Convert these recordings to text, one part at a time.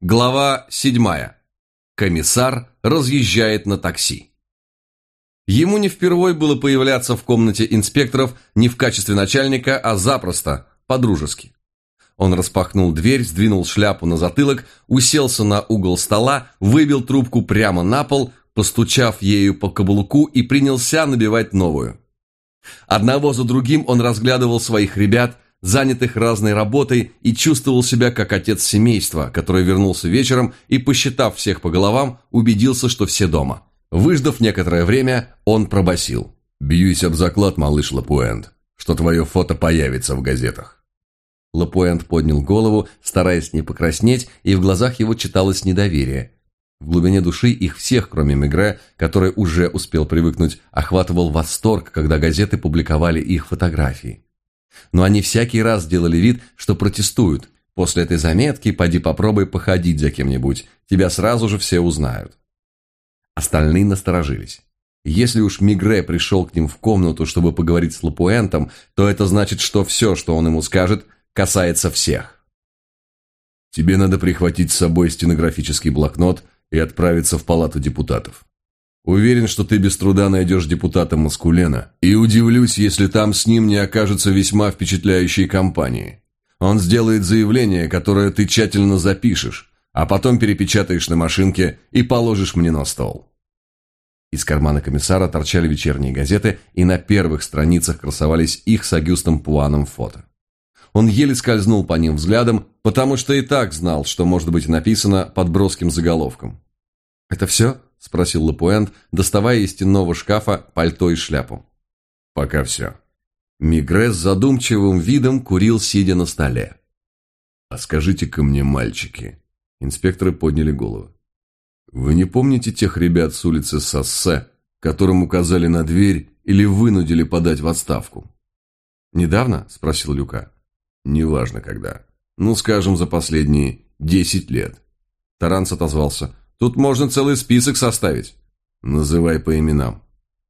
Глава 7. Комиссар разъезжает на такси. Ему не впервой было появляться в комнате инспекторов не в качестве начальника, а запросто, по-дружески. Он распахнул дверь, сдвинул шляпу на затылок, уселся на угол стола, выбил трубку прямо на пол, постучав ею по каблуку и принялся набивать новую. Одного за другим он разглядывал своих ребят – занятых разной работой, и чувствовал себя как отец семейства, который вернулся вечером и, посчитав всех по головам, убедился, что все дома. Выждав некоторое время, он пробасил: «Бьюсь об заклад, малыш Лапуэнд, что твое фото появится в газетах». Лапуэнд поднял голову, стараясь не покраснеть, и в глазах его читалось недоверие. В глубине души их всех, кроме Мегре, который уже успел привыкнуть, охватывал восторг, когда газеты публиковали их фотографии. Но они всякий раз делали вид, что протестуют. После этой заметки поди попробуй походить за кем-нибудь, тебя сразу же все узнают. Остальные насторожились. Если уж Мигре пришел к ним в комнату, чтобы поговорить с Лапуэнтом, то это значит, что все, что он ему скажет, касается всех. Тебе надо прихватить с собой стенографический блокнот и отправиться в палату депутатов. Уверен, что ты без труда найдешь депутата Маскулена, и удивлюсь, если там с ним не окажется весьма впечатляющей компании. Он сделает заявление, которое ты тщательно запишешь, а потом перепечатаешь на машинке и положишь мне на стол. Из кармана комиссара торчали вечерние газеты, и на первых страницах красовались их с Агюстом Пуаном фото. Он еле скользнул по ним взглядом, потому что и так знал, что может быть написано под броским заголовком. «Это все?» – спросил Лапуэнт, доставая из стенного шкафа пальто и шляпу. «Пока все». Мигре с задумчивым видом курил, сидя на столе. «А скажите-ка мне, мальчики...» Инспекторы подняли голову. «Вы не помните тех ребят с улицы Сассе, которым указали на дверь или вынудили подать в отставку?» «Недавно?» – спросил Люка. «Неважно когда. Ну, скажем, за последние десять лет». Таранс отозвался. Тут можно целый список составить. Называй по именам.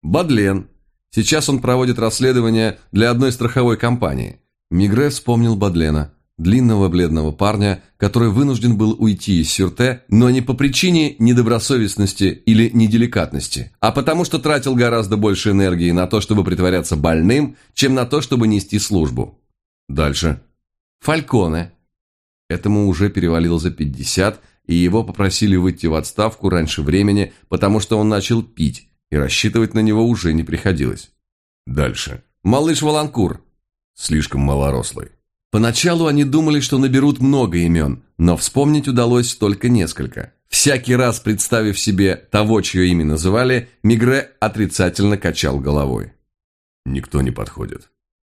Бадлен. Сейчас он проводит расследование для одной страховой компании. Мигре вспомнил Бадлена, длинного бледного парня, который вынужден был уйти из Сюрте, но не по причине недобросовестности или неделикатности, а потому что тратил гораздо больше энергии на то, чтобы притворяться больным, чем на то, чтобы нести службу. Дальше. Фальконе. Этому уже перевалило за 50, и его попросили выйти в отставку раньше времени, потому что он начал пить, и рассчитывать на него уже не приходилось. Дальше. Малыш Воланкур. Слишком малорослый. Поначалу они думали, что наберут много имен, но вспомнить удалось только несколько. Всякий раз, представив себе того, чье имя называли, Мигре отрицательно качал головой. Никто не подходит.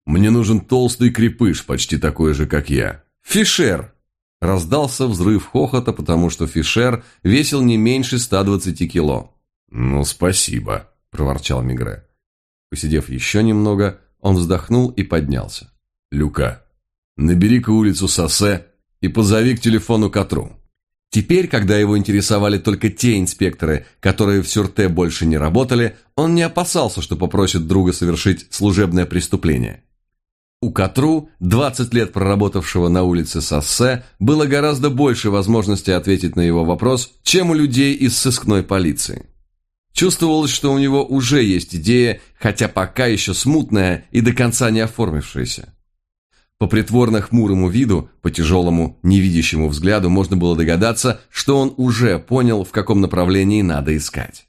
Мне нужен толстый крепыш, почти такой же, как я. Фишер, Раздался взрыв хохота, потому что Фишер весил не меньше 120 кило. «Ну, спасибо», – проворчал Мигре. Посидев еще немного, он вздохнул и поднялся. «Люка, набери-ка улицу Соссе и позови к телефону Катру». Теперь, когда его интересовали только те инспекторы, которые в Сюрте больше не работали, он не опасался, что попросит друга совершить служебное преступление. У Катру, 20 лет проработавшего на улице Сассе, было гораздо больше возможностей ответить на его вопрос, чем у людей из сыскной полиции. Чувствовалось, что у него уже есть идея, хотя пока еще смутная и до конца не оформившаяся. По притворно хмурому виду, по тяжелому, невидящему взгляду можно было догадаться, что он уже понял, в каком направлении надо искать.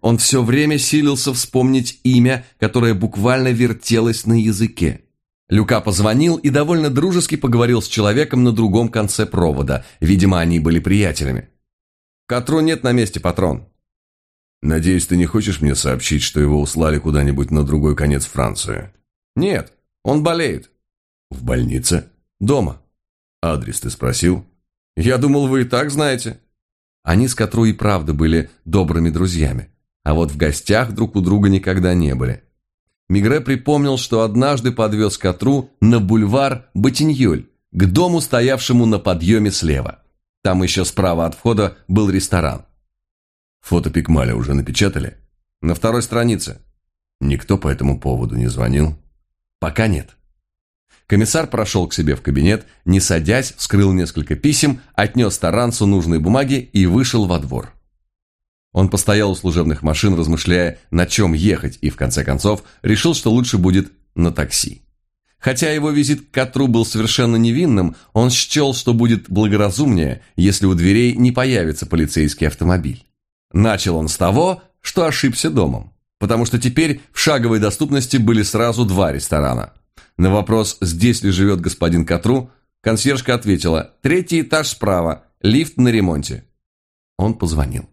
Он все время силился вспомнить имя, которое буквально вертелось на языке. Люка позвонил и довольно дружески поговорил с человеком на другом конце провода. Видимо, они были приятелями. «Катру нет на месте, патрон». «Надеюсь, ты не хочешь мне сообщить, что его услали куда-нибудь на другой конец Франции?» «Нет, он болеет». «В больнице?» «Дома». «Адрес ты спросил?» «Я думал, вы и так знаете». Они с Катру и правда были добрыми друзьями, а вот в гостях друг у друга никогда не были. Мигре припомнил, что однажды подвез Катру на бульвар Ботиньоль, к дому, стоявшему на подъеме слева. Там еще справа от входа был ресторан. Фото Пикмаля уже напечатали? На второй странице. Никто по этому поводу не звонил? Пока нет. Комиссар прошел к себе в кабинет, не садясь, вскрыл несколько писем, отнес Тарансу нужные бумаги и вышел во двор. Он постоял у служебных машин, размышляя, на чем ехать, и в конце концов решил, что лучше будет на такси. Хотя его визит к Катру был совершенно невинным, он счел, что будет благоразумнее, если у дверей не появится полицейский автомобиль. Начал он с того, что ошибся домом, потому что теперь в шаговой доступности были сразу два ресторана. На вопрос, здесь ли живет господин Катру, консьержка ответила «Третий этаж справа, лифт на ремонте». Он позвонил.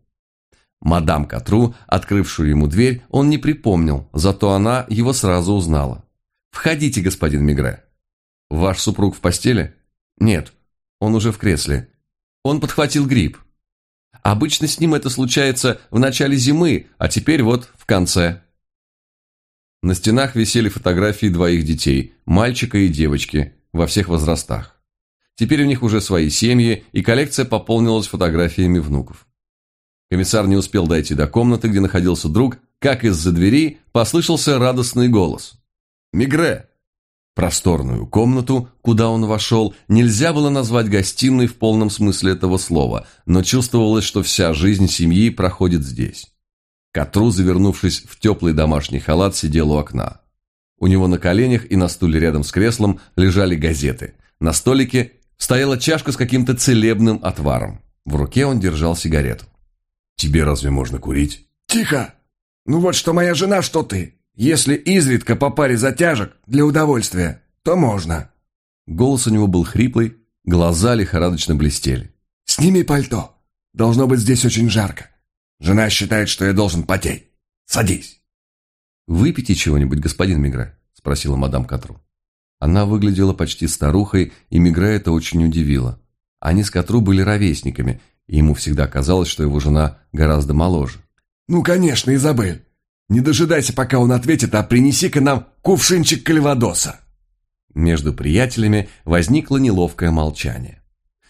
Мадам Катру, открывшую ему дверь, он не припомнил, зато она его сразу узнала. «Входите, господин Мигре». «Ваш супруг в постели?» «Нет, он уже в кресле. Он подхватил грипп. Обычно с ним это случается в начале зимы, а теперь вот в конце». На стенах висели фотографии двоих детей, мальчика и девочки, во всех возрастах. Теперь у них уже свои семьи, и коллекция пополнилась фотографиями внуков. Комиссар не успел дойти до комнаты, где находился друг, как из-за двери послышался радостный голос. «Мигре!» Просторную комнату, куда он вошел, нельзя было назвать гостиной в полном смысле этого слова, но чувствовалось, что вся жизнь семьи проходит здесь. Катру, завернувшись в теплый домашний халат, сидел у окна. У него на коленях и на стуле рядом с креслом лежали газеты. На столике стояла чашка с каким-то целебным отваром. В руке он держал сигарету. «Тебе разве можно курить?» «Тихо! Ну вот что моя жена, что ты. Если изредка по паре затяжек для удовольствия, то можно». Голос у него был хриплый, глаза лихорадочно блестели. «Сними пальто. Должно быть здесь очень жарко. Жена считает, что я должен потеть. Садись». «Выпейте чего-нибудь, господин Мигре», — спросила мадам Катру. Она выглядела почти старухой, и Мигре это очень удивило. Они с Катру были ровесниками, ему всегда казалось, что его жена гораздо моложе. «Ну, конечно, Изабель. Не дожидайся, пока он ответит, а принеси-ка нам кувшинчик кальвадоса». Между приятелями возникло неловкое молчание.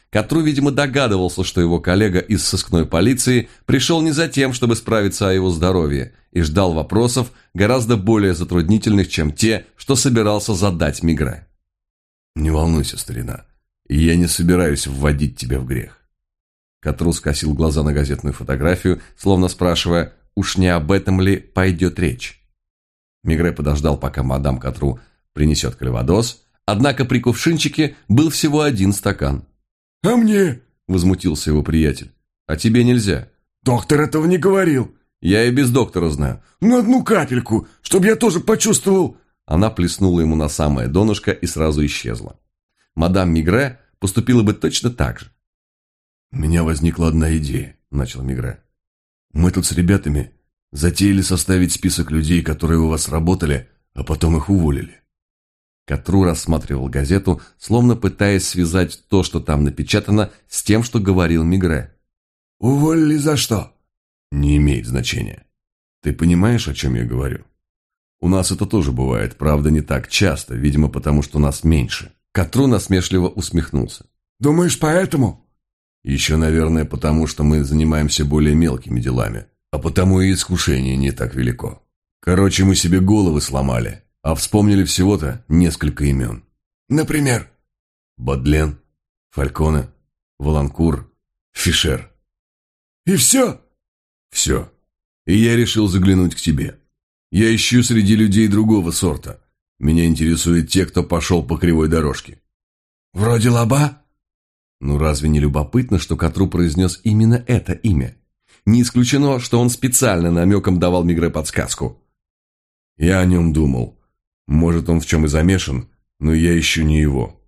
Катру, видимо, догадывался, что его коллега из сыскной полиции пришел не за тем, чтобы справиться о его здоровье, и ждал вопросов гораздо более затруднительных, чем те, что собирался задать Мигре. «Не волнуйся, старина, я не собираюсь вводить тебя в грех». Катру скосил глаза на газетную фотографию, словно спрашивая, уж не об этом ли пойдет речь. Мигре подождал, пока мадам Катру принесет кальвадос, однако при кувшинчике был всего один стакан. «А мне?» – возмутился его приятель. «А тебе нельзя». «Доктор этого не говорил». «Я и без доктора знаю». «Ну, одну капельку, чтобы я тоже почувствовал...» Она плеснула ему на самое донышко и сразу исчезла. Мадам Мигре поступила бы точно так же. «У меня возникла одна идея», – начал Мигре. «Мы тут с ребятами затеяли составить список людей, которые у вас работали, а потом их уволили. Катру рассматривал газету, словно пытаясь связать то, что там напечатано, с тем, что говорил Мигре. «Уволили за что?» «Не имеет значения. Ты понимаешь, о чем я говорю? У нас это тоже бывает, правда, не так часто, видимо, потому что нас меньше». Катру насмешливо усмехнулся. «Думаешь, поэтому?» «Еще, наверное, потому что мы занимаемся более мелкими делами, а потому и искушение не так велико. Короче, мы себе головы сломали, а вспомнили всего-то несколько имен. Например? Бадлен, Фальконе, Воланкур, Фишер. И все? Все. И я решил заглянуть к тебе. Я ищу среди людей другого сорта. Меня интересуют те, кто пошел по кривой дорожке. Вроде лоба? Ну разве не любопытно, что Катру произнес именно это имя? Не исключено, что он специально намеком давал Мигре подсказку. Я о нем думал. Может, он в чем и замешан, но я ищу не его.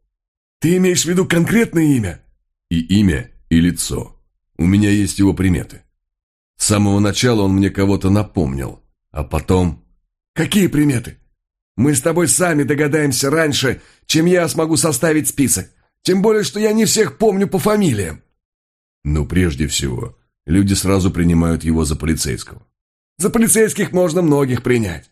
Ты имеешь в виду конкретное имя? И имя, и лицо. У меня есть его приметы. С самого начала он мне кого-то напомнил, а потом... Какие приметы? Мы с тобой сами догадаемся раньше, чем я смогу составить список. Тем более, что я не всех помню по фамилиям. Но прежде всего, люди сразу принимают его за полицейского. За полицейских можно многих принять.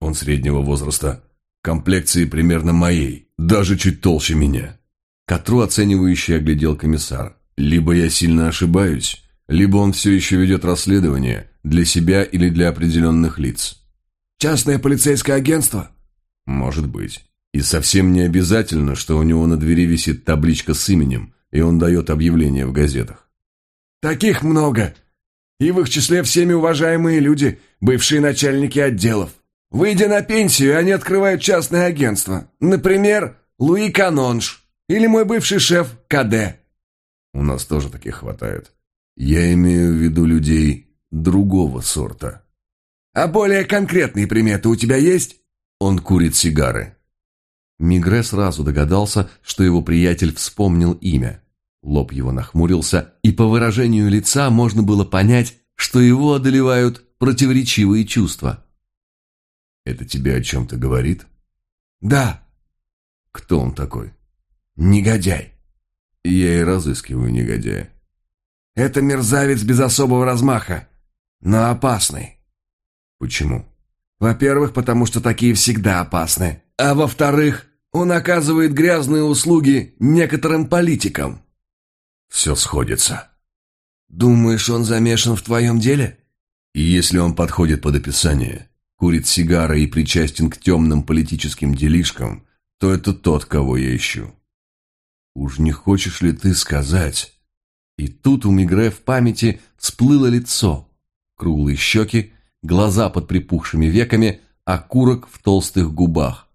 Он среднего возраста, комплекции примерно моей, даже чуть толще меня. Катру оценивающе оглядел комиссар. Либо я сильно ошибаюсь, либо он все еще ведет расследование для себя или для определенных лиц. Частное полицейское агентство? Может быть. И совсем не обязательно, что у него на двери висит табличка с именем, и он дает объявление в газетах. Таких много. И в их числе всеми уважаемые люди, бывшие начальники отделов. Выйдя на пенсию, они открывают частное агентство. Например, Луи Канонж или мой бывший шеф КД. У нас тоже таких хватает. Я имею в виду людей другого сорта. А более конкретные приметы у тебя есть? Он курит сигары. Мигре сразу догадался, что его приятель вспомнил имя. Лоб его нахмурился, и по выражению лица можно было понять, что его одолевают противоречивые чувства. «Это тебе о чем-то говорит?» «Да». «Кто он такой?» «Негодяй». «Я и разыскиваю негодяя». «Это мерзавец без особого размаха, но опасный». «Почему?» «Во-первых, потому что такие всегда опасны. А во-вторых, он оказывает грязные услуги некоторым политикам». Все сходится. Думаешь, он замешан в твоем деле? И если он подходит под описание, курит сигары и причастен к темным политическим делишкам, то это тот, кого я ищу. Уж не хочешь ли ты сказать? И тут у Мигре в памяти всплыло лицо. Круглые щеки, глаза под припухшими веками, окурок в толстых губах.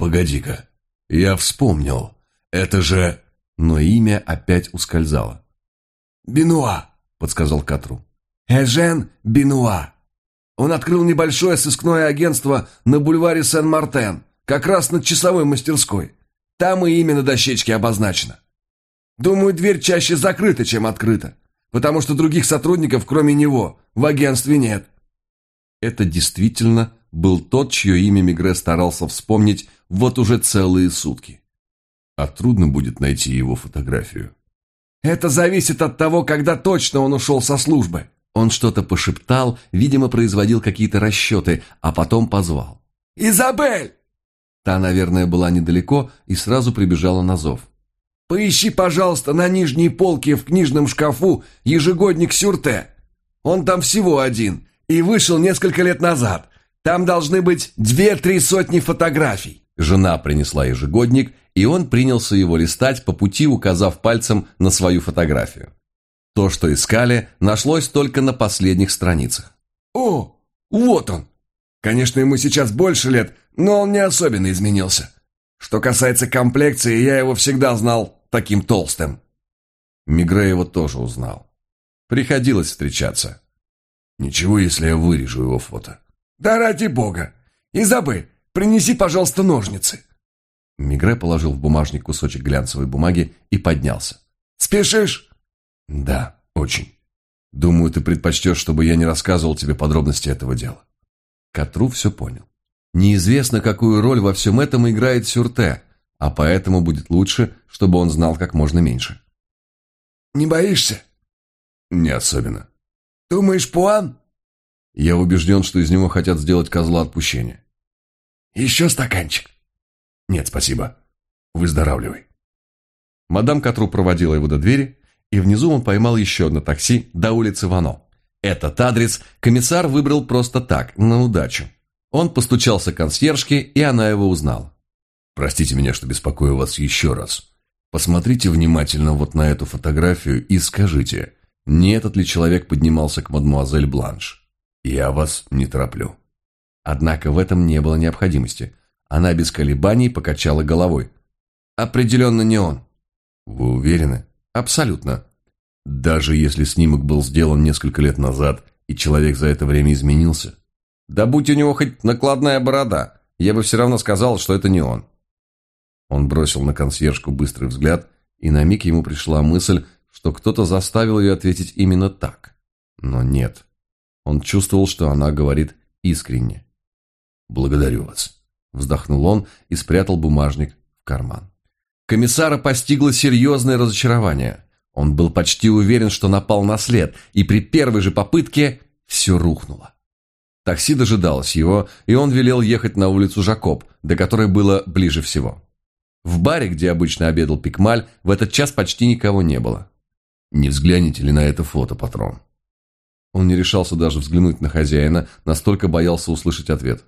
Погоди-ка, я вспомнил. Это же но имя опять ускользало. «Бенуа», — подсказал Катру. «Эжен Бенуа. Он открыл небольшое сыскное агентство на бульваре Сен-Мартен, как раз над часовой мастерской. Там и имя на дощечке обозначено. Думаю, дверь чаще закрыта, чем открыта, потому что других сотрудников, кроме него, в агентстве нет». Это действительно был тот, чье имя Мигре старался вспомнить вот уже целые сутки а трудно будет найти его фотографию. «Это зависит от того, когда точно он ушел со службы». Он что-то пошептал, видимо, производил какие-то расчеты, а потом позвал. «Изабель!» Та, наверное, была недалеко и сразу прибежала на зов. «Поищи, пожалуйста, на нижней полке в книжном шкафу ежегодник Сюрте. Он там всего один и вышел несколько лет назад. Там должны быть две-три сотни фотографий». Жена принесла ежегодник, и он принялся его листать по пути, указав пальцем на свою фотографию. То, что искали, нашлось только на последних страницах. «О, вот он! Конечно, ему сейчас больше лет, но он не особенно изменился. Что касается комплекции, я его всегда знал таким толстым». Мигре его тоже узнал. Приходилось встречаться. «Ничего, если я вырежу его фото?» «Да ради бога! Изабель, принеси, пожалуйста, ножницы!» Мигре положил в бумажник кусочек глянцевой бумаги и поднялся. «Спешишь?» «Да, очень. Думаю, ты предпочтешь, чтобы я не рассказывал тебе подробности этого дела». Катру все понял. Неизвестно, какую роль во всем этом играет Сюрте, а поэтому будет лучше, чтобы он знал как можно меньше. «Не боишься?» «Не особенно». «Думаешь, Пуан?» «Я убежден, что из него хотят сделать козла отпущения». «Еще стаканчик?» «Нет, спасибо. Выздоравливай». Мадам Катру проводила его до двери, и внизу он поймал еще одно такси до улицы Вано. Этот адрес комиссар выбрал просто так, на удачу. Он постучался к консьержке, и она его узнала. «Простите меня, что беспокою вас еще раз. Посмотрите внимательно вот на эту фотографию и скажите, не этот ли человек поднимался к мадмуазель Бланш? Я вас не тороплю». Однако в этом не было необходимости. Она без колебаний покачала головой. «Определенно не он». «Вы уверены?» «Абсолютно». «Даже если снимок был сделан несколько лет назад, и человек за это время изменился?» «Да будь у него хоть накладная борода, я бы все равно сказал, что это не он». Он бросил на консьержку быстрый взгляд, и на миг ему пришла мысль, что кто-то заставил ее ответить именно так. Но нет. Он чувствовал, что она говорит искренне. «Благодарю вас». Вздохнул он и спрятал бумажник в карман. Комиссара постигло серьезное разочарование. Он был почти уверен, что напал на след, и при первой же попытке все рухнуло. Такси дожидалось его, и он велел ехать на улицу Жакоб, до которой было ближе всего. В баре, где обычно обедал Пикмаль, в этот час почти никого не было. «Не взгляните ли на это фото, патрон?» Он не решался даже взглянуть на хозяина, настолько боялся услышать ответ.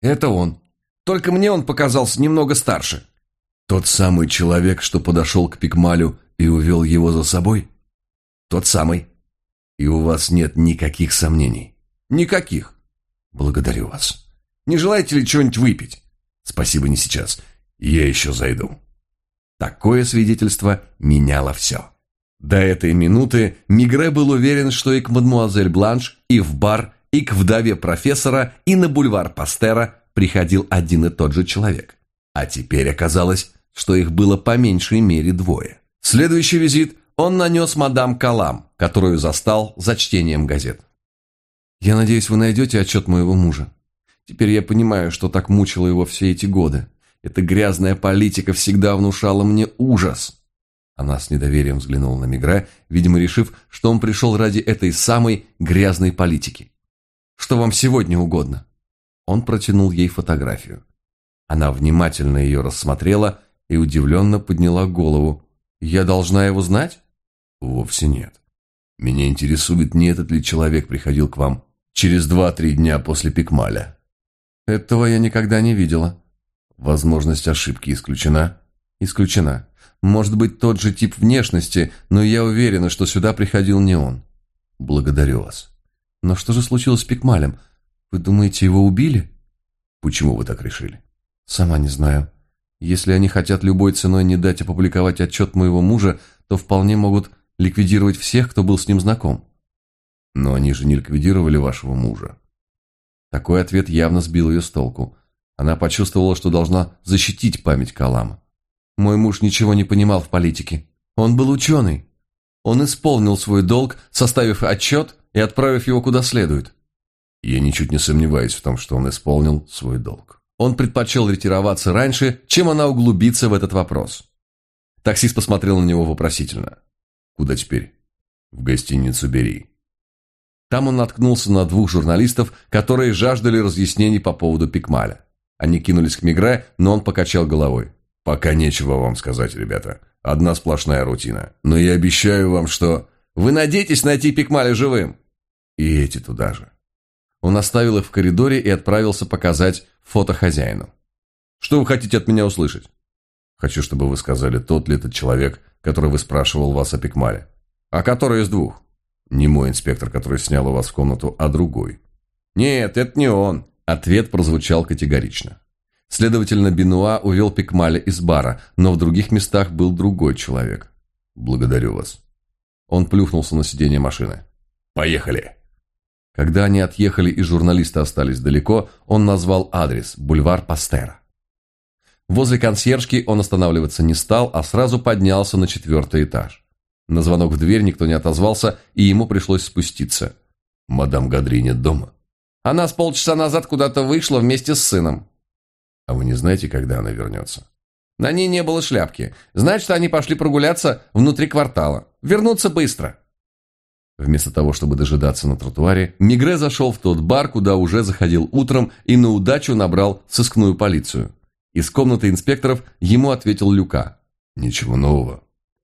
«Это он», Только мне он показался немного старше». «Тот самый человек, что подошел к Пикмалю и увел его за собой?» «Тот самый». «И у вас нет никаких сомнений?» «Никаких». «Благодарю вас». «Не желаете ли чего-нибудь выпить?» «Спасибо, не сейчас. Я еще зайду». Такое свидетельство меняло все. До этой минуты Мигре был уверен, что и к мадмуазель Бланш, и в бар, и к вдове профессора, и на бульвар Пастера приходил один и тот же человек. А теперь оказалось, что их было по меньшей мере двое. Следующий визит он нанес мадам Калам, которую застал за чтением газет. «Я надеюсь, вы найдете отчет моего мужа. Теперь я понимаю, что так мучило его все эти годы. Эта грязная политика всегда внушала мне ужас». Она с недоверием взглянула на Мигре, видимо, решив, что он пришел ради этой самой грязной политики. «Что вам сегодня угодно?» Он протянул ей фотографию. Она внимательно ее рассмотрела и удивленно подняла голову. «Я должна его знать?» «Вовсе нет. Меня интересует, не этот ли человек приходил к вам через два-три дня после Пикмаля». «Этого я никогда не видела». «Возможность ошибки исключена?» «Исключена. Может быть, тот же тип внешности, но я уверена, что сюда приходил не он». «Благодарю вас». «Но что же случилось с Пикмалем? Вы думаете, его убили?» «Почему вы так решили?» «Сама не знаю. Если они хотят любой ценой не дать опубликовать отчет моего мужа, то вполне могут ликвидировать всех, кто был с ним знаком». «Но они же не ликвидировали вашего мужа». Такой ответ явно сбил ее с толку. Она почувствовала, что должна защитить память Калама. Мой муж ничего не понимал в политике. Он был ученый. Он исполнил свой долг, составив отчет и отправив его куда следует. Я ничуть не сомневаюсь в том, что он исполнил свой долг. Он предпочел ретироваться раньше, чем она углубится в этот вопрос. Таксист посмотрел на него вопросительно. «Куда теперь?» «В гостиницу Бери». Там он наткнулся на двух журналистов, которые жаждали разъяснений по поводу Пикмаля. Они кинулись к Мигре, но он покачал головой. «Пока нечего вам сказать, ребята. Одна сплошная рутина. Но я обещаю вам, что...» «Вы надеетесь найти Пикмаля живым?» «И эти туда же». Он оставил их в коридоре и отправился показать фото хозяину. «Что вы хотите от меня услышать?» «Хочу, чтобы вы сказали, тот ли этот человек, который вы спрашивал вас о Пикмале». «А который из двух?» «Не мой инспектор, который снял у вас комнату, а другой». «Нет, это не он». Ответ прозвучал категорично. Следовательно, Бенуа увел Пикмаля из бара, но в других местах был другой человек. «Благодарю вас». Он плюхнулся на сиденье машины. «Поехали!» Когда они отъехали и журналисты остались далеко, он назвал адрес – бульвар Пастера. Возле консьержки он останавливаться не стал, а сразу поднялся на четвертый этаж. На звонок в дверь никто не отозвался, и ему пришлось спуститься. «Мадам Гадри нет дома?» «Она с полчаса назад куда-то вышла вместе с сыном». А вы не знаете, когда она вернется? На ней не было шляпки. Значит, они пошли прогуляться внутри квартала. Вернуться быстро. Вместо того, чтобы дожидаться на тротуаре, Мигре зашел в тот бар, куда уже заходил утром и на удачу набрал сыскную полицию. Из комнаты инспекторов ему ответил Люка. Ничего нового.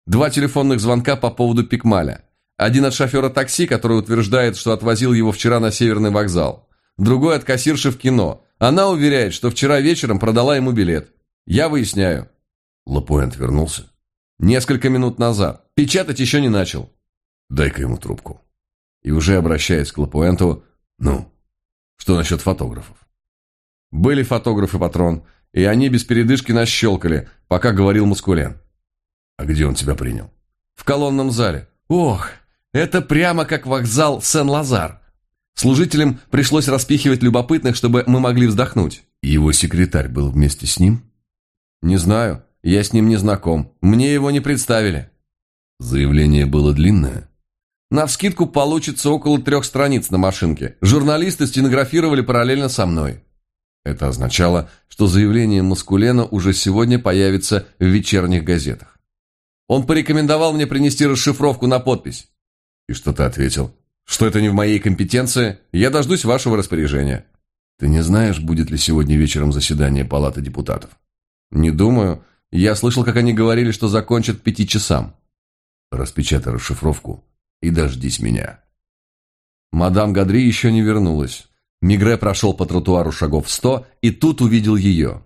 Два телефонных звонка по поводу Пикмаля. Один от шофера такси, который утверждает, что отвозил его вчера на Северный вокзал. Другой от кассирши в кино, она уверяет, что вчера вечером продала ему билет. Я выясняю. Лапуэнт вернулся? Несколько минут назад. Печатать еще не начал. Дай-ка ему трубку. И уже обращаясь к Лапуэнту, ну, что насчет фотографов? Были фотографы, патрон, и они без передышки нас щелкали, пока говорил Маскулен. А где он тебя принял? В колонном зале. Ох, это прямо как вокзал Сен-Лазар. Служителям пришлось распихивать любопытных, чтобы мы могли вздохнуть. Его секретарь был вместе с ним? Не знаю, я с ним не знаком. Мне его не представили. Заявление было длинное? Навскидку получится около трех страниц на машинке. Журналисты стенографировали параллельно со мной. Это означало, что заявление Маскулена уже сегодня появится в вечерних газетах. Он порекомендовал мне принести расшифровку на подпись. И что ты ответил? Что это не в моей компетенции, я дождусь вашего распоряжения. Ты не знаешь, будет ли сегодня вечером заседание Палаты депутатов? Не думаю. Я слышал, как они говорили, что закончат пяти часам. Распечатай расшифровку и дождись меня. Мадам Гадри еще не вернулась. Мигре прошел по тротуару шагов сто и тут увидел ее.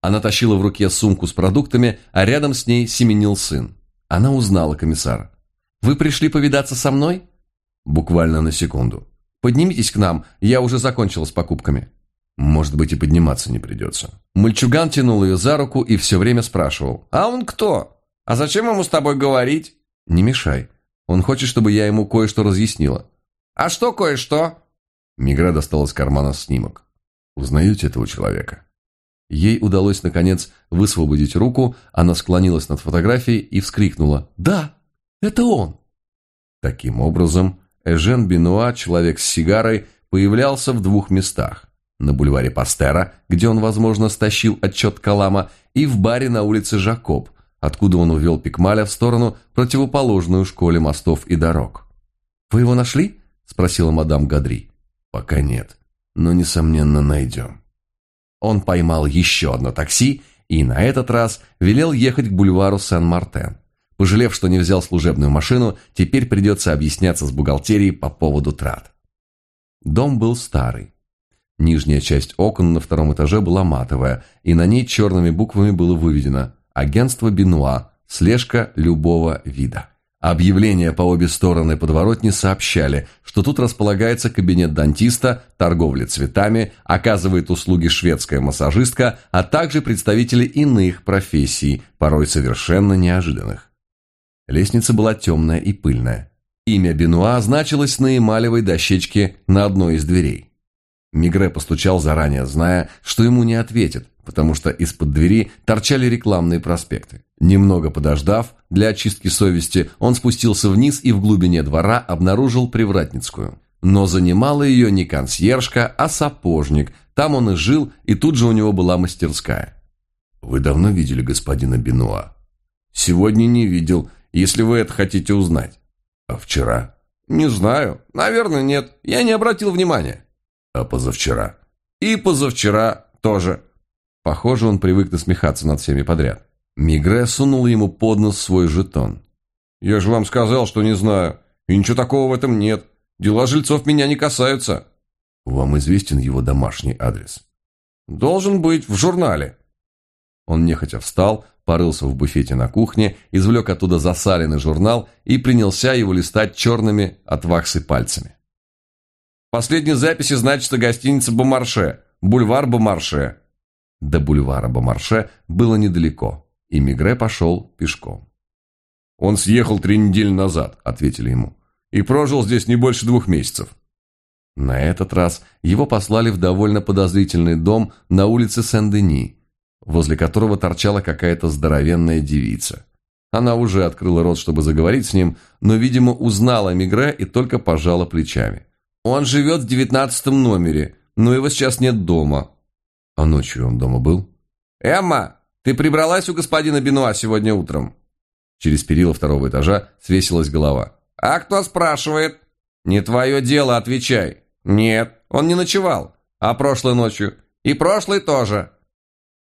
Она тащила в руке сумку с продуктами, а рядом с ней семенил сын. Она узнала комиссара. «Вы пришли повидаться со мной?» «Буквально на секунду. Поднимитесь к нам, я уже закончила с покупками». «Может быть, и подниматься не придется». Мальчуган тянул ее за руку и все время спрашивал. «А он кто? А зачем ему с тобой говорить?» «Не мешай. Он хочет, чтобы я ему кое-что разъяснила». «А что кое-что?» Мигра достала из кармана снимок. «Узнаете этого человека?» Ей удалось, наконец, высвободить руку, она склонилась над фотографией и вскрикнула «Да, это он!». Таким образом, Эжен Бенуа, человек с сигарой, появлялся в двух местах. На бульваре Пастера, где он, возможно, стащил отчет Калама, и в баре на улице Жакоб, откуда он увел Пикмаля в сторону, противоположную школе мостов и дорог. «Вы его нашли?» – спросила мадам Гадри. «Пока нет, но, несомненно, найдем». Он поймал еще одно такси и на этот раз велел ехать к бульвару Сен-Мартен. Пожалев, что не взял служебную машину, теперь придется объясняться с бухгалтерией по поводу трат. Дом был старый. Нижняя часть окон на втором этаже была матовая, и на ней черными буквами было выведено «Агентство Бенуа. Слежка любого вида». Объявления по обе стороны подворотни сообщали, что тут располагается кабинет дантиста, торговля цветами, оказывает услуги шведская массажистка, а также представители иных профессий, порой совершенно неожиданных. Лестница была темная и пыльная. Имя Бенуа значилось на эмалевой дощечке на одной из дверей. Мигре постучал заранее, зная, что ему не ответят, потому что из-под двери торчали рекламные проспекты. Немного подождав, для очистки совести, он спустился вниз и в глубине двора обнаружил привратницкую. Но занимала ее не консьержка, а сапожник. Там он и жил, и тут же у него была мастерская. «Вы давно видели господина Бенуа?» «Сегодня не видел, если вы это хотите узнать». «А вчера?» «Не знаю. Наверное, нет. Я не обратил внимания». «А позавчера?» «И позавчера тоже». Похоже, он привык насмехаться над всеми подряд. Мигре сунул ему под нос свой жетон. «Я же вам сказал, что не знаю. И ничего такого в этом нет. Дела жильцов меня не касаются». «Вам известен его домашний адрес?» «Должен быть в журнале». Он нехотя встал, порылся в буфете на кухне, извлек оттуда засаленный журнал и принялся его листать черными от ваксы пальцами. В последней записи значится гостиница «Бомарше», бульвар «Бомарше». До бульвара «Бомарше» было недалеко и Мигре пошел пешком. «Он съехал три недели назад», — ответили ему, «и прожил здесь не больше двух месяцев». На этот раз его послали в довольно подозрительный дом на улице Сен-Дени, возле которого торчала какая-то здоровенная девица. Она уже открыла рот, чтобы заговорить с ним, но, видимо, узнала Мигре и только пожала плечами. «Он живет в девятнадцатом номере, но его сейчас нет дома». «А ночью он дома был?» «Эмма, ты прибралась у господина Бенуа сегодня утром?» Через перила второго этажа свесилась голова. «А кто спрашивает?» «Не твое дело, отвечай». «Нет, он не ночевал. А прошлой ночью?» «И прошлой тоже».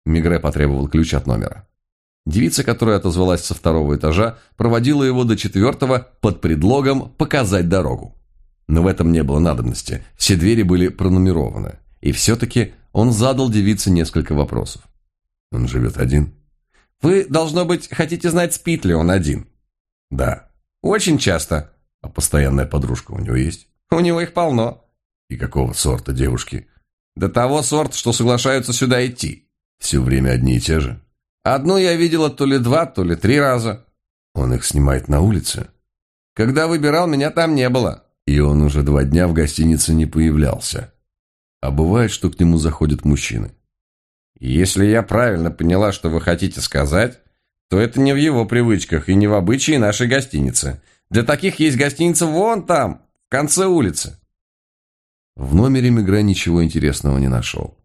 Мигре потребовал ключ от номера. Девица, которая отозвалась со второго этажа, проводила его до четвертого под предлогом показать дорогу. Но в этом не было надобности, все двери были пронумерованы. И все-таки он задал девице несколько вопросов. Он живет один? Вы, должно быть, хотите знать, спит ли он один? Да. Очень часто. А постоянная подружка у него есть? У него их полно. И какого сорта девушки? До того сорта, что соглашаются сюда идти. Все время одни и те же? Одну я видела то ли два, то ли три раза. Он их снимает на улице? Когда выбирал, меня там не было. И он уже два дня в гостинице не появлялся. А бывает, что к нему заходят мужчины. Если я правильно поняла, что вы хотите сказать, то это не в его привычках и не в обычае нашей гостиницы. Для таких есть гостиница вон там, в конце улицы. В номере Мегре ничего интересного не нашел.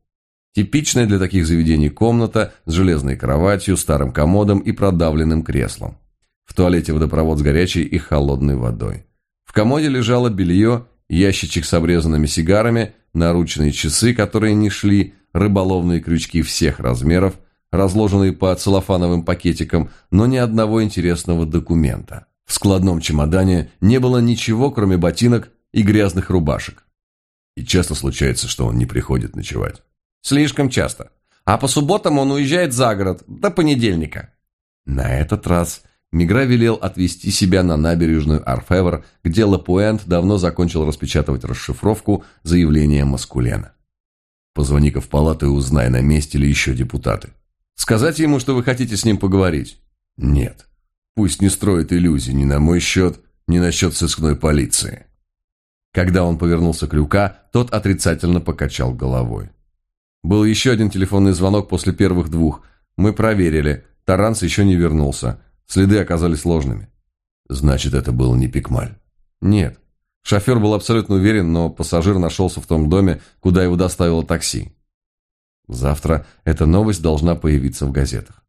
Типичная для таких заведений комната с железной кроватью, старым комодом и продавленным креслом. В туалете водопровод с горячей и холодной водой. В комоде лежало белье, ящичек с обрезанными сигарами, наручные часы, которые не шли, рыболовные крючки всех размеров, разложенные по целлофановым пакетикам, но ни одного интересного документа. В складном чемодане не было ничего, кроме ботинок и грязных рубашек. И часто случается, что он не приходит ночевать. Слишком часто. А по субботам он уезжает за город, до понедельника. На этот раз Мигра велел отвезти себя на набережную Арфевр, где Лапуэнт давно закончил распечатывать расшифровку заявления Маскулена. Позвони-ка в палату и узнай, на месте ли еще депутаты. Сказать ему, что вы хотите с ним поговорить? Нет. Пусть не строит иллюзий ни на мой счет, ни на счет сыскной полиции. Когда он повернулся к Люка, тот отрицательно покачал головой. Был еще один телефонный звонок после первых двух. Мы проверили. Таранс еще не вернулся. Следы оказались ложными. Значит, это был не Пикмаль? Нет. Шофер был абсолютно уверен, но пассажир нашелся в том доме, куда его доставило такси. Завтра эта новость должна появиться в газетах.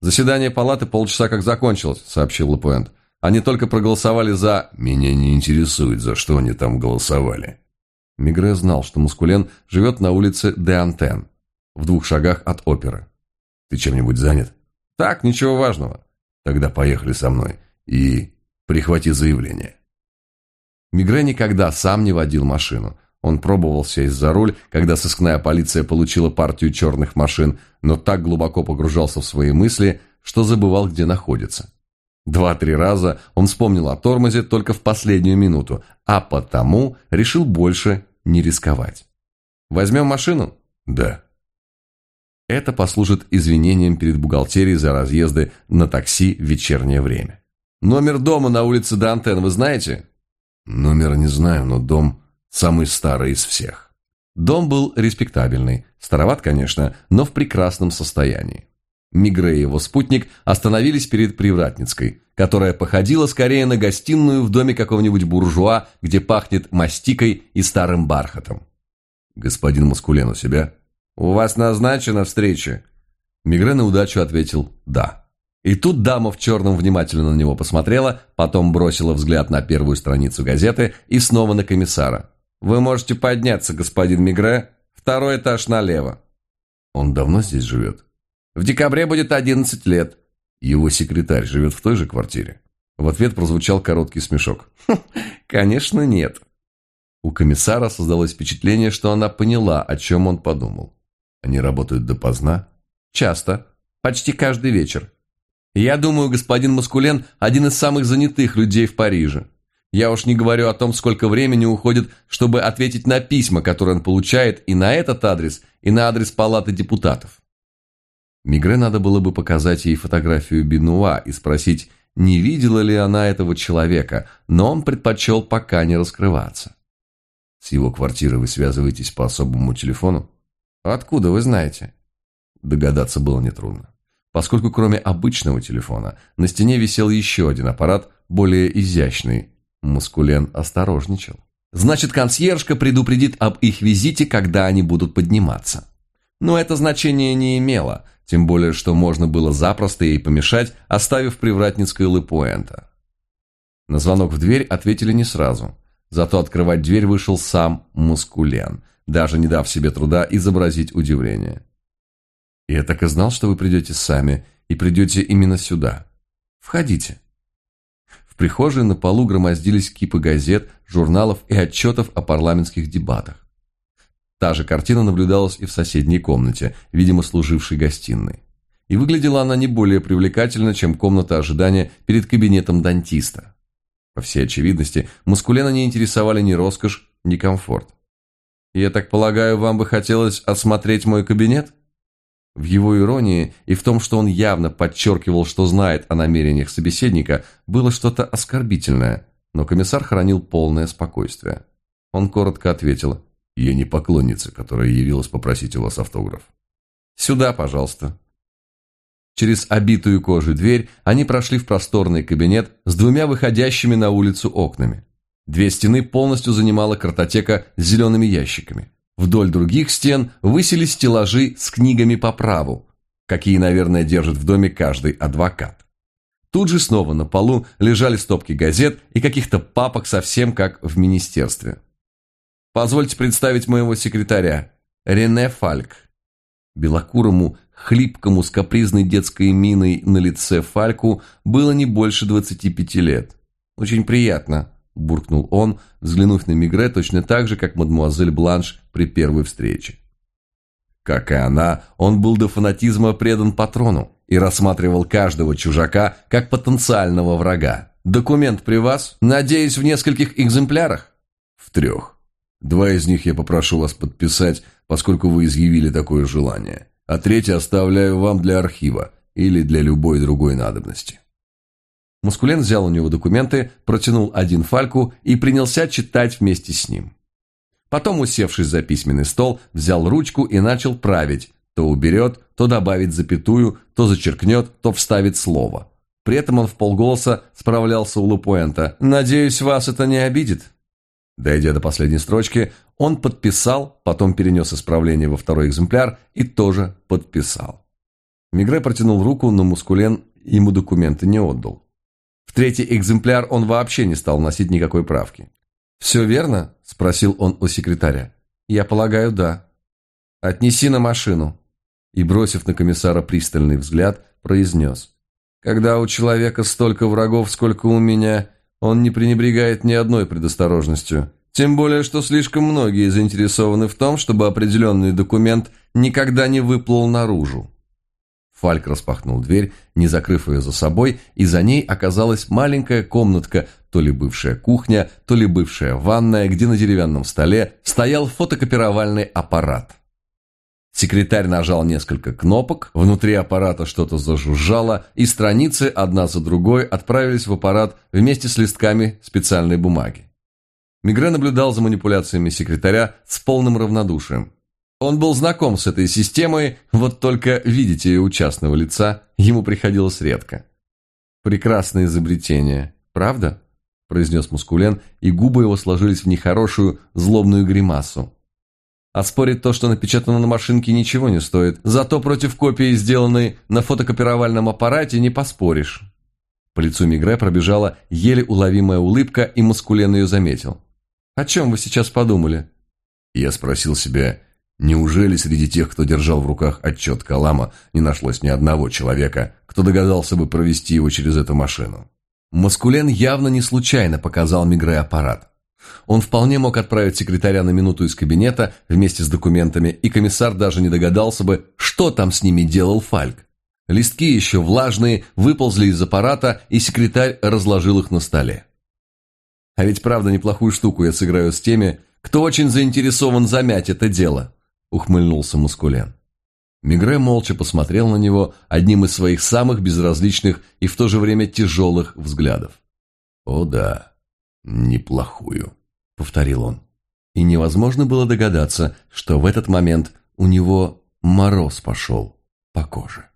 «Заседание палаты полчаса как закончилось», — сообщил Лапуэнт. «Они только проголосовали за...» «Меня не интересует, за что они там голосовали». Мигре знал, что Мускулен живет на улице Де Антен, в двух шагах от оперы. «Ты чем-нибудь занят?» «Так, ничего важного». «Тогда поехали со мной и прихвати заявление». Мигре никогда сам не водил машину. Он пробовал сесть за руль, когда сыскная полиция получила партию черных машин, но так глубоко погружался в свои мысли, что забывал, где находится. Два-три раза он вспомнил о тормозе только в последнюю минуту, а потому решил больше не рисковать. «Возьмем машину?» «Да». Это послужит извинением перед бухгалтерией за разъезды на такси в вечернее время. «Номер дома на улице Дантен вы знаете?» Номер не знаю, но дом самый старый из всех. Дом был респектабельный, староват, конечно, но в прекрасном состоянии. Мигре и его спутник остановились перед Привратницкой, которая походила скорее на гостиную в доме какого-нибудь буржуа, где пахнет мастикой и старым бархатом. «Господин Маскулен у себя?» «У вас назначена встреча?» Мигре на удачу ответил «да». И тут дама в черном внимательно на него посмотрела, потом бросила взгляд на первую страницу газеты и снова на комиссара. «Вы можете подняться, господин Мигре. Второй этаж налево». «Он давно здесь живет?» «В декабре будет одиннадцать лет». «Его секретарь живет в той же квартире?» В ответ прозвучал короткий смешок. «Хм, «Конечно, нет». У комиссара создалось впечатление, что она поняла, о чем он подумал. «Они работают допоздна?» «Часто. Почти каждый вечер. Я думаю, господин Маскулен – один из самых занятых людей в Париже. Я уж не говорю о том, сколько времени уходит, чтобы ответить на письма, которые он получает и на этот адрес, и на адрес палаты депутатов. Мигре надо было бы показать ей фотографию Бенуа и спросить, не видела ли она этого человека, но он предпочел пока не раскрываться. С его квартирой вы связываетесь по особому телефону? Откуда вы знаете? Догадаться было нетрудно поскольку кроме обычного телефона на стене висел еще один аппарат, более изящный. Маскулен осторожничал. Значит, консьержка предупредит об их визите, когда они будут подниматься. Но это значение не имело, тем более, что можно было запросто ей помешать, оставив привратницкое Лепуэнта. На звонок в дверь ответили не сразу. Зато открывать дверь вышел сам Маскулен, даже не дав себе труда изобразить удивление. Я так и знал, что вы придете сами, и придете именно сюда. Входите. В прихожей на полу громоздились кипы газет, журналов и отчетов о парламентских дебатах. Та же картина наблюдалась и в соседней комнате, видимо, служившей гостиной. И выглядела она не более привлекательно, чем комната ожидания перед кабинетом дантиста. По всей очевидности, Маскулена не интересовали ни роскошь, ни комфорт. «Я так полагаю, вам бы хотелось осмотреть мой кабинет?» В его иронии и в том, что он явно подчеркивал, что знает о намерениях собеседника, было что-то оскорбительное, но комиссар хранил полное спокойствие. Он коротко ответил «Я не поклонница, которая явилась попросить у вас автограф». «Сюда, пожалуйста». Через обитую кожей дверь они прошли в просторный кабинет с двумя выходящими на улицу окнами. Две стены полностью занимала картотека с зелеными ящиками. Вдоль других стен высились стеллажи с книгами по праву, какие, наверное, держит в доме каждый адвокат. Тут же снова на полу лежали стопки газет и каких-то папок совсем как в министерстве. Позвольте представить моего секретаря, Рене Фальк. Белокурому, хлипкому, с капризной детской миной на лице Фальку было не больше 25 лет. Очень приятно, буркнул он, взглянув на Мигре точно так же, как мадмуазель Бланш при первой встрече. Как и она, он был до фанатизма предан патрону и рассматривал каждого чужака как потенциального врага. «Документ при вас? Надеюсь, в нескольких экземплярах?» «В трех. Два из них я попрошу вас подписать, поскольку вы изъявили такое желание, а третий оставляю вам для архива или для любой другой надобности». Мускулен взял у него документы, протянул один фальку и принялся читать вместе с ним. Потом, усевшись за письменный стол, взял ручку и начал править. То уберет, то добавит запятую, то зачеркнет, то вставит слово. При этом он в полголоса справлялся у Лупуэнта. «Надеюсь, вас это не обидит?» Дойдя до последней строчки, он подписал, потом перенес исправление во второй экземпляр и тоже подписал. Мигре протянул руку, но Мускулен ему документы не отдал. В третий экземпляр он вообще не стал носить никакой правки. «Все верно?» – спросил он у секретаря. «Я полагаю, да». «Отнеси на машину». И, бросив на комиссара пристальный взгляд, произнес. «Когда у человека столько врагов, сколько у меня, он не пренебрегает ни одной предосторожностью. Тем более, что слишком многие заинтересованы в том, чтобы определенный документ никогда не выплыл наружу. Фальк распахнул дверь, не закрыв ее за собой, и за ней оказалась маленькая комнатка, то ли бывшая кухня, то ли бывшая ванная, где на деревянном столе стоял фотокопировальный аппарат. Секретарь нажал несколько кнопок, внутри аппарата что-то зажужжало, и страницы одна за другой отправились в аппарат вместе с листками специальной бумаги. Мигре наблюдал за манипуляциями секретаря с полным равнодушием. Он был знаком с этой системой, вот только видеть ее у частного лица ему приходилось редко. «Прекрасное изобретение, правда?» – произнес Мускулен, и губы его сложились в нехорошую, злобную гримасу. А спорить то, что напечатано на машинке, ничего не стоит. Зато против копии, сделанной на фотокопировальном аппарате, не поспоришь. По лицу Мигре пробежала еле уловимая улыбка, и Маскулен ее заметил. «О чем вы сейчас подумали?» Я спросил себя, Неужели среди тех, кто держал в руках отчет Калама, не нашлось ни одного человека, кто догадался бы провести его через эту машину? Маскулен явно не случайно показал Мигре аппарат. Он вполне мог отправить секретаря на минуту из кабинета вместе с документами, и комиссар даже не догадался бы, что там с ними делал Фальк. Листки еще влажные, выползли из аппарата, и секретарь разложил их на столе. А ведь правда неплохую штуку я сыграю с теми, кто очень заинтересован замять это дело. – ухмыльнулся Мускулен. Мигре молча посмотрел на него одним из своих самых безразличных и в то же время тяжелых взглядов. «О да, неплохую», – повторил он. И невозможно было догадаться, что в этот момент у него мороз пошел по коже.